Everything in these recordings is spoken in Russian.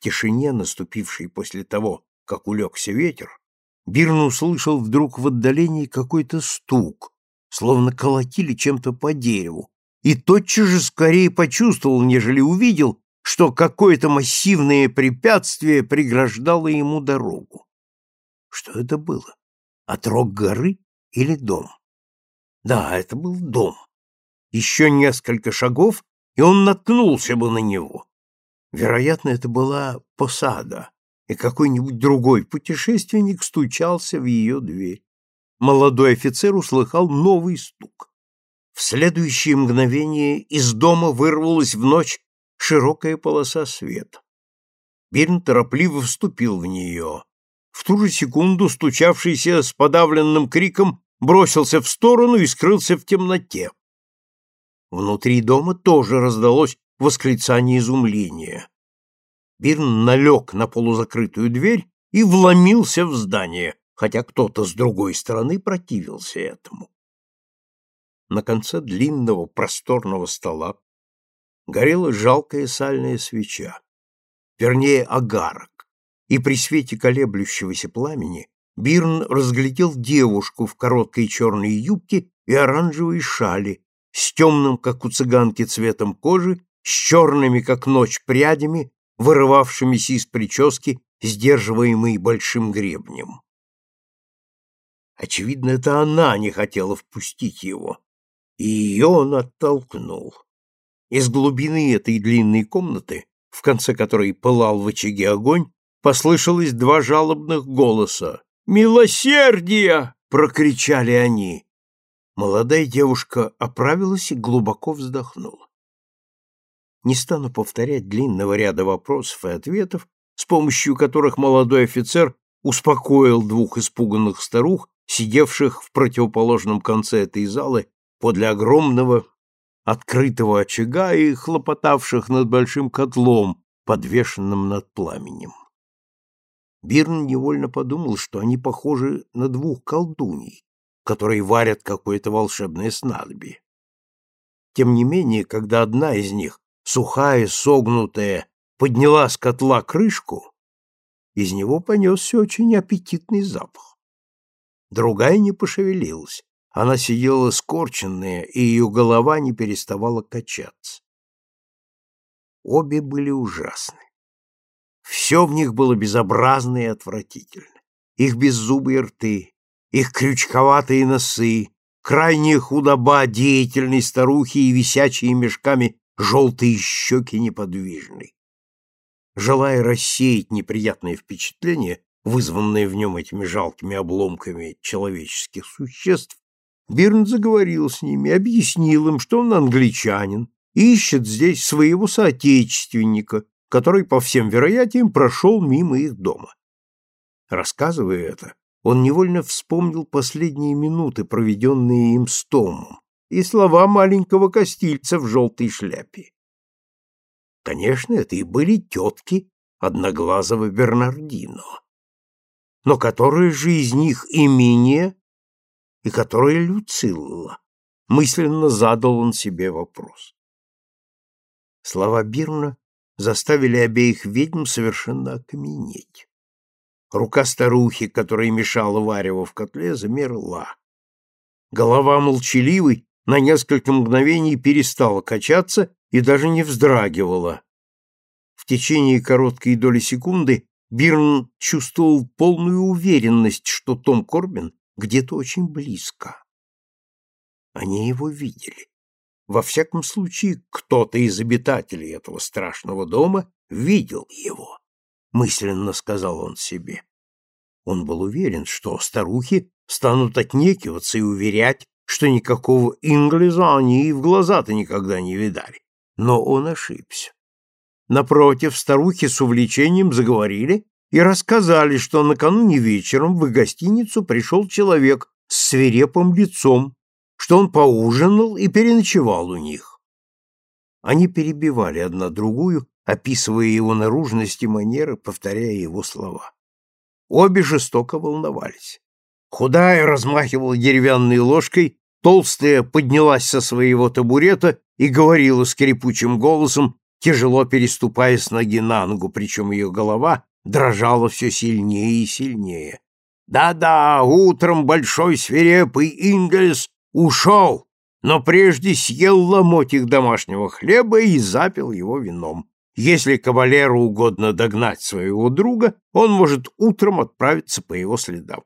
тишине, наступившей после того, как улегся ветер, Бирн услышал вдруг в отдалении какой-то стук, словно колотили чем-то по дереву, и тотчас же скорее почувствовал, нежели увидел, что какое-то массивное препятствие преграждало ему дорогу. Что это было? Отрог горы или дом? Да, это был дом. Еще несколько шагов, и он наткнулся бы на него. Вероятно, это была посада, и какой-нибудь другой путешественник стучался в ее дверь. Молодой офицер услыхал новый стук. В следующее мгновение из дома вырвалась в ночь широкая полоса света. Бирн торопливо вступил в нее. В ту же секунду стучавшийся с подавленным криком бросился в сторону и скрылся в темноте. Внутри дома тоже раздалось восклицание изумления. Бирн налег на полузакрытую дверь и вломился в здание, хотя кто-то с другой стороны противился этому. На конце длинного просторного стола горела жалкая сальная свеча, вернее, агарок, и при свете колеблющегося пламени Бирн разглядел девушку в короткой черной юбке и оранжевой шали, с темным, как у цыганки, цветом кожи, с черными, как ночь, прядями, вырывавшимися из прически, сдерживаемой большим гребнем. Очевидно, это она не хотела впустить его, и ее он оттолкнул. Из глубины этой длинной комнаты, в конце которой пылал в очаге огонь, послышалось два жалобных голоса. «Милосердие!» — прокричали они. Молодая девушка оправилась и глубоко вздохнула. Не стану повторять длинного ряда вопросов и ответов, с помощью которых молодой офицер успокоил двух испуганных старух, сидевших в противоположном конце этой залы подле огромного открытого очага и хлопотавших над большим котлом, подвешенным над пламенем. Бирн невольно подумал, что они похожи на двух колдуней, которые варят какое-то волшебное снадобье. Тем не менее, когда одна из них, сухая, согнутая, подняла с котла крышку, из него понесся очень аппетитный запах. Другая не пошевелилась, она сидела скорченная, и ее голова не переставала качаться. Обе были ужасны. Все в них было безобразно и отвратительно. Их беззубые рты, их крючковатые носы, крайняя худоба деятельной старухи и висячие мешками желтые щеки неподвижной. Желая рассеять неприятное впечатление, вызванное в нем этими жалкими обломками человеческих существ, Бирн заговорил с ними, объяснил им, что он англичанин ищет здесь своего соотечественника, который, по всем вероятиям, прошел мимо их дома. Рассказывая это, он невольно вспомнил последние минуты, проведенные им с Томом, и слова маленького костильца в желтой шляпе. Конечно, это и были тетки одноглазого Бернардино. Но которая же из них имение и которая Люцилла? Мысленно задал он себе вопрос. Слова Бирна заставили обеих ведьм совершенно окаменеть. Рука старухи, которая мешала варево в котле, замерла. Голова молчаливой на несколько мгновений перестала качаться и даже не вздрагивала. В течение короткой доли секунды Бирн чувствовал полную уверенность, что Том Корбин где-то очень близко. Они его видели. Во всяком случае, кто-то из обитателей этого страшного дома видел его, мысленно сказал он себе. Он был уверен, что старухи станут отнекиваться и уверять, что никакого инглиза они и в глаза-то никогда не видали. Но он ошибся. Напротив, старухи с увлечением заговорили и рассказали, что накануне вечером в их гостиницу пришел человек с свирепым лицом, что он поужинал и переночевал у них. Они перебивали одна другую, описывая его наружность и манеры, повторяя его слова. Обе жестоко волновались. Худая размахивала деревянной ложкой, толстая поднялась со своего табурета и говорила скрипучим голосом, тяжело переступая с ноги на ногу, причем ее голова дрожала все сильнее и сильнее. «Да-да, утром большой свирепый Ингельс ушел, но прежде съел ломотик домашнего хлеба и запил его вином. Если кавалеру угодно догнать своего друга, он может утром отправиться по его следам.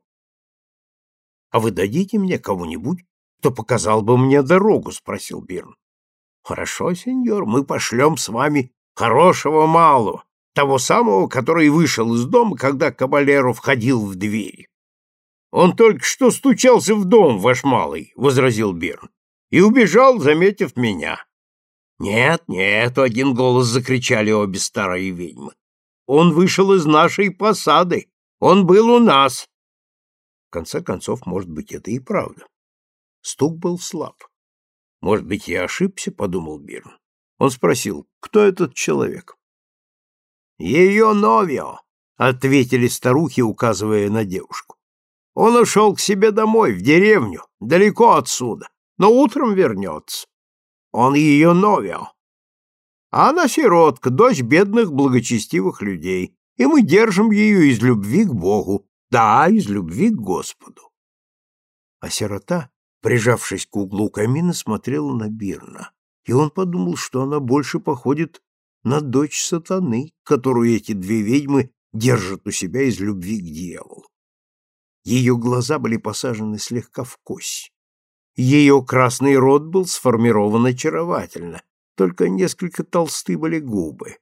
— А вы дадите мне кого-нибудь, кто показал бы мне дорогу? — спросил Бирн. — Хорошо, сеньор, мы пошлем с вами хорошего малого, того самого, который вышел из дома, когда кавалеру входил в дверь. — Он только что стучался в дом, ваш малый, — возразил Бирн, — и убежал, заметив меня. «Нет, нет!» — один голос закричали обе старые ведьмы. «Он вышел из нашей посады! Он был у нас!» В конце концов, может быть, это и правда. Стук был слаб. «Может быть, я ошибся?» — подумал Бирн. Он спросил, кто этот человек? «Ее Новио!» — ответили старухи, указывая на девушку. «Он ушел к себе домой, в деревню, далеко отсюда, но утром вернется. Он ее новил. А она сиротка, дочь бедных благочестивых людей, и мы держим ее из любви к Богу, да, из любви к Господу. А сирота, прижавшись к углу камина, смотрела на Бирна, и он подумал, что она больше походит на дочь сатаны, которую эти две ведьмы держат у себя из любви к дьяволу. Ее глаза были посажены слегка в кость. Ее красный рот был сформирован очаровательно, только несколько толсты были губы.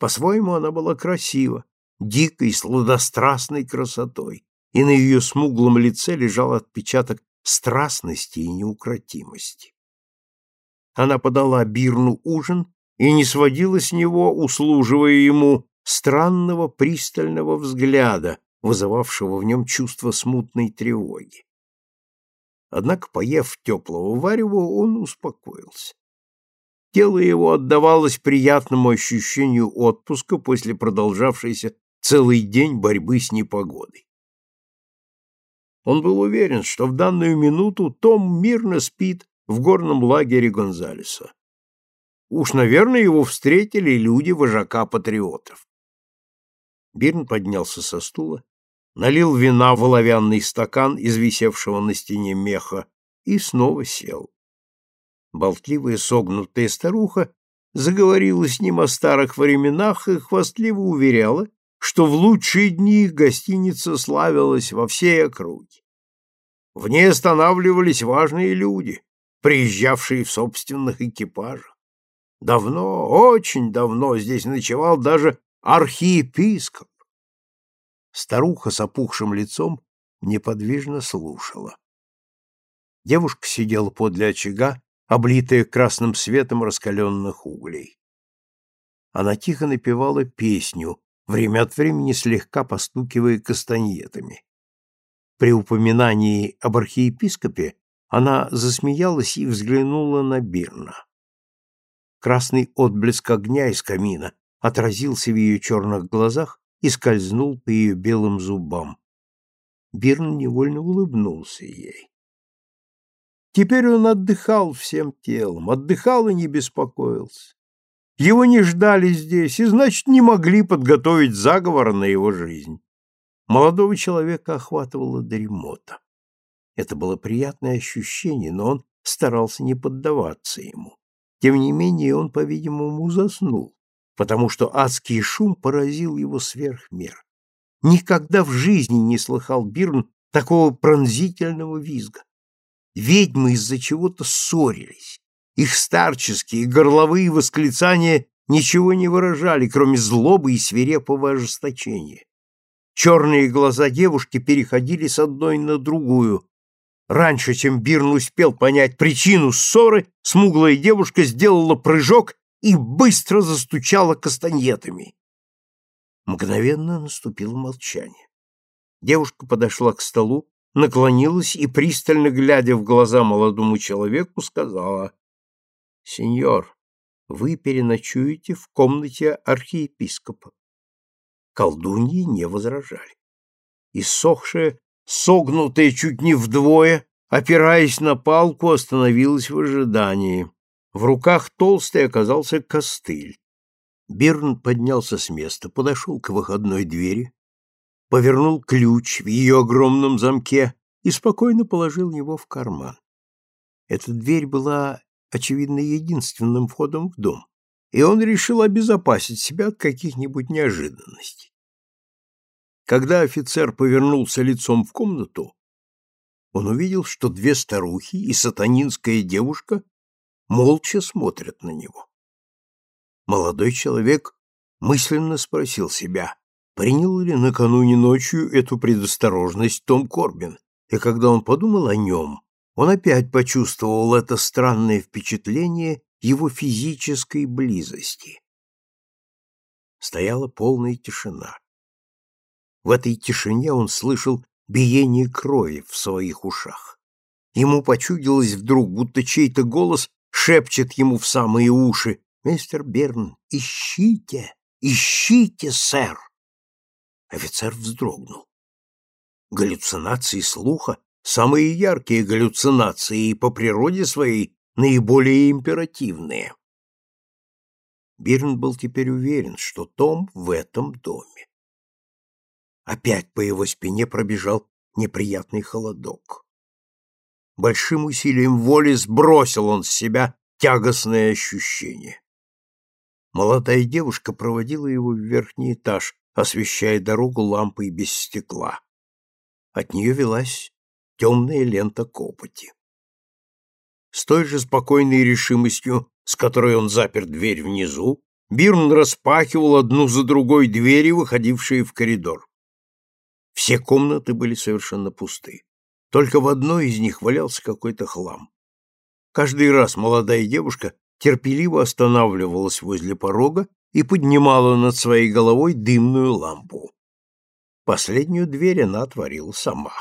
По-своему она была красива, дикой, сладострастной красотой, и на ее смуглом лице лежал отпечаток страстности и неукротимости. Она подала Бирну ужин и не сводила с него, услуживая ему, странного пристального взгляда, вызывавшего в нем чувство смутной тревоги. Однако, поев теплого варева, он успокоился. Тело его отдавалось приятному ощущению отпуска после продолжавшейся целый день борьбы с непогодой. Он был уверен, что в данную минуту Том мирно спит в горном лагере Гонзалеса. Уж, наверное, его встретили люди вожака патриотов. Бирн поднялся со стула налил вина в оловянный стакан из висевшего на стене меха и снова сел. Болтливая согнутая старуха заговорила с ним о старых временах и хвастливо уверяла, что в лучшие дни гостиница славилась во всей округе. В ней останавливались важные люди, приезжавшие в собственных экипажах. Давно, очень давно здесь ночевал даже архиепископ. Старуха с опухшим лицом неподвижно слушала. Девушка сидела подле очага, облитая красным светом раскаленных углей. Она тихо напевала песню, время от времени слегка постукивая кастаньетами. При упоминании об архиепископе она засмеялась и взглянула на Бирна. Красный отблеск огня из камина отразился в ее черных глазах и скользнул по ее белым зубам. Бирн невольно улыбнулся ей. Теперь он отдыхал всем телом, отдыхал и не беспокоился. Его не ждали здесь, и, значит, не могли подготовить заговор на его жизнь. Молодого человека охватывала дремота. Это было приятное ощущение, но он старался не поддаваться ему. Тем не менее, он, по-видимому, заснул потому что адский шум поразил его сверх мер. Никогда в жизни не слыхал Бирн такого пронзительного визга. Ведьмы из-за чего-то ссорились. Их старческие горловые восклицания ничего не выражали, кроме злобы и свирепого ожесточения. Черные глаза девушки переходили с одной на другую. Раньше, чем Бирн успел понять причину ссоры, смуглая девушка сделала прыжок и быстро застучала кастаньетами. Мгновенно наступило молчание. Девушка подошла к столу, наклонилась и, пристально глядя в глаза молодому человеку, сказала, «Сеньор, вы переночуете в комнате архиепископа». Колдуньи не возражали. Иссохшая, согнутая чуть не вдвое, опираясь на палку, остановилась в ожидании. В руках толстый оказался костыль. Бирн поднялся с места, подошел к выходной двери, повернул ключ в ее огромном замке и спокойно положил его в карман. Эта дверь была, очевидно, единственным входом в дом, и он решил обезопасить себя от каких-нибудь неожиданностей. Когда офицер повернулся лицом в комнату, он увидел, что две старухи и сатанинская девушка молча смотрят на него. Молодой человек мысленно спросил себя, принял ли накануне ночью эту предосторожность Том Корбин, и когда он подумал о нем, он опять почувствовал это странное впечатление его физической близости. Стояла полная тишина. В этой тишине он слышал биение крови в своих ушах. Ему почудилось вдруг, будто чей-то голос шепчет ему в самые уши «Мистер Берн, ищите, ищите, сэр!» Офицер вздрогнул. Галлюцинации слуха — самые яркие галлюцинации и по природе своей наиболее императивные. Бирн был теперь уверен, что Том в этом доме. Опять по его спине пробежал неприятный холодок. Большим усилием воли сбросил он с себя тягостное ощущение. Молодая девушка проводила его в верхний этаж, освещая дорогу лампой без стекла. От нее велась темная лента копоти. С той же спокойной решимостью, с которой он запер дверь внизу, Бирн распахивал одну за другой двери, выходившие в коридор. Все комнаты были совершенно пусты. Только в одной из них валялся какой-то хлам. Каждый раз молодая девушка терпеливо останавливалась возле порога и поднимала над своей головой дымную лампу. Последнюю дверь она отворила сама.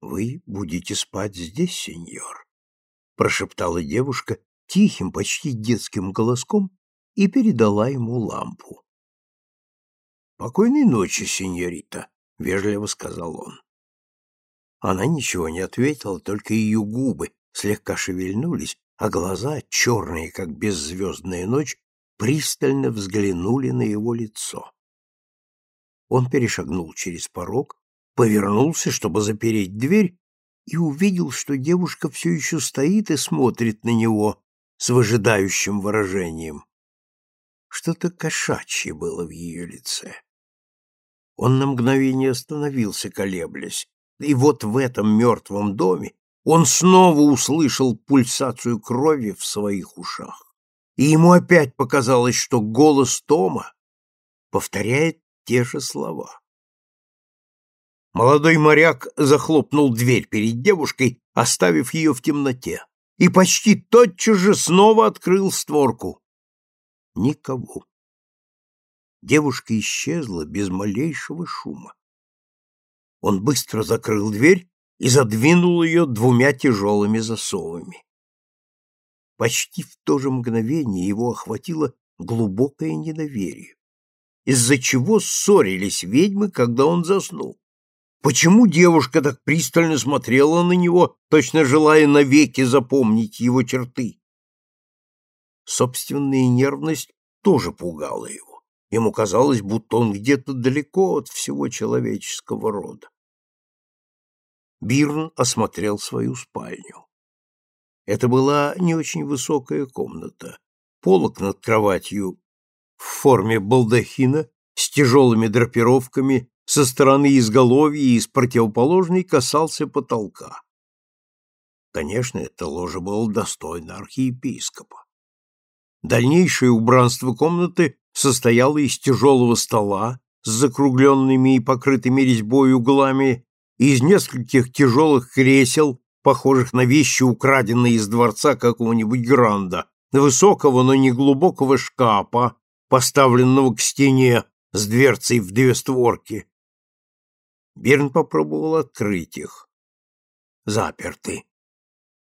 «Вы будете спать здесь, сеньор?» — прошептала девушка тихим, почти детским голоском и передала ему лампу. «Покойной ночи, сеньорита», — вежливо сказал он. Она ничего не ответила, только ее губы слегка шевельнулись, а глаза, черные, как беззвездная ночь, пристально взглянули на его лицо. Он перешагнул через порог, повернулся, чтобы запереть дверь, и увидел, что девушка все еще стоит и смотрит на него с выжидающим выражением. Что-то кошачье было в ее лице. Он на мгновение остановился, колеблясь, и вот в этом мертвом доме он снова услышал пульсацию крови в своих ушах. И ему опять показалось, что голос Тома повторяет те же слова. Молодой моряк захлопнул дверь перед девушкой, оставив ее в темноте, и почти тотчас же снова открыл створку. Никого. Девушка исчезла без малейшего шума. Он быстро закрыл дверь и задвинул ее двумя тяжелыми засовами. Почти в то же мгновение его охватило глубокое недоверие. Из-за чего ссорились ведьмы, когда он заснул? Почему девушка так пристально смотрела на него, точно желая навеки запомнить его черты? Собственная нервность тоже пугала его. Ему казалось, будто он где-то далеко от всего человеческого рода. Бирн осмотрел свою спальню. Это была не очень высокая комната. Полок над кроватью в форме балдахина с тяжелыми драпировками со стороны изголовья и с противоположной касался потолка. Конечно, это ложе было достойно архиепископа. Дальнейшее убранство комнаты состояло из тяжелого стола с закругленными и покрытыми резьбой углами из нескольких тяжелых кресел, похожих на вещи, украденные из дворца какого-нибудь гранда, высокого, но не глубокого шкафа, поставленного к стене с дверцей в две створки. Берн попробовал открыть их. Заперты.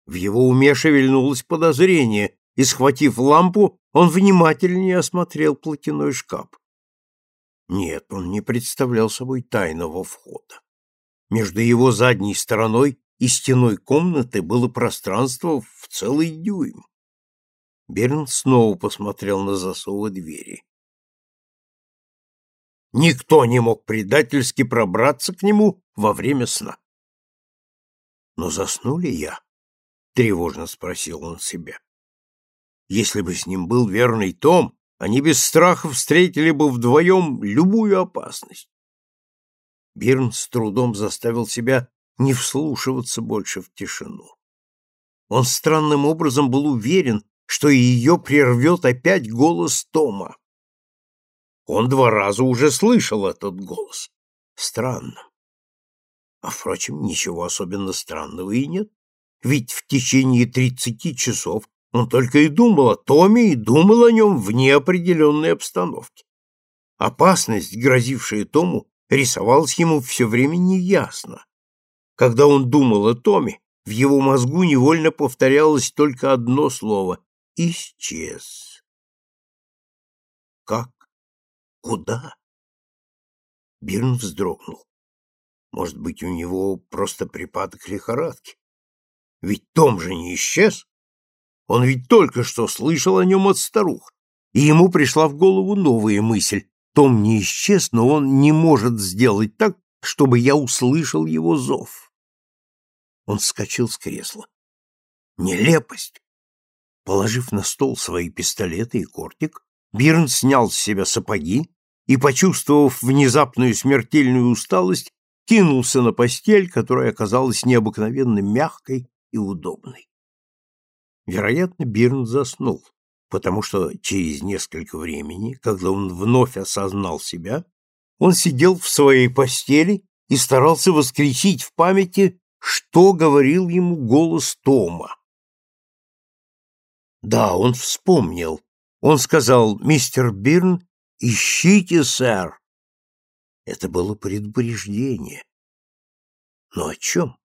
В его уме шевельнулось подозрение, и, схватив лампу, он внимательнее осмотрел платяной шкаф. Нет, он не представлял собой тайного входа. Между его задней стороной и стеной комнаты было пространство в целый дюйм. Берн снова посмотрел на засовы двери. Никто не мог предательски пробраться к нему во время сна. Но засну ли я? Тревожно спросил он себя. Если бы с ним был верный Том, они без страха встретили бы вдвоем любую опасность. Бирн с трудом заставил себя не вслушиваться больше в тишину. Он странным образом был уверен, что ее прервет опять голос Тома. Он два раза уже слышал этот голос. Странно. А, впрочем, ничего особенно странного и нет. Ведь в течение тридцати часов он только и думал о Томе и думал о нем в неопределенной обстановке. Опасность, грозившая Тому, рисовалась ему все время неясно. Когда он думал о Томе, в его мозгу невольно повторялось только одно слово — «исчез». Как? Куда? Бирн вздрогнул. Может быть, у него просто припадок лихорадки? Ведь Том же не исчез. Он ведь только что слышал о нем от старух, и ему пришла в голову новая мысль. Том не исчез, но он не может сделать так, чтобы я услышал его зов. Он вскочил с кресла. Нелепость! Положив на стол свои пистолеты и кортик, Бирн снял с себя сапоги и, почувствовав внезапную смертельную усталость, кинулся на постель, которая оказалась необыкновенно мягкой и удобной. Вероятно, Бирн заснул, потому что через несколько времени, когда он вновь осознал себя, он сидел в своей постели и старался воскресить в памяти, что говорил ему голос Тома. Да, он вспомнил, он сказал, «Мистер Бирн, ищите, сэр». Это было предупреждение. Но о чем?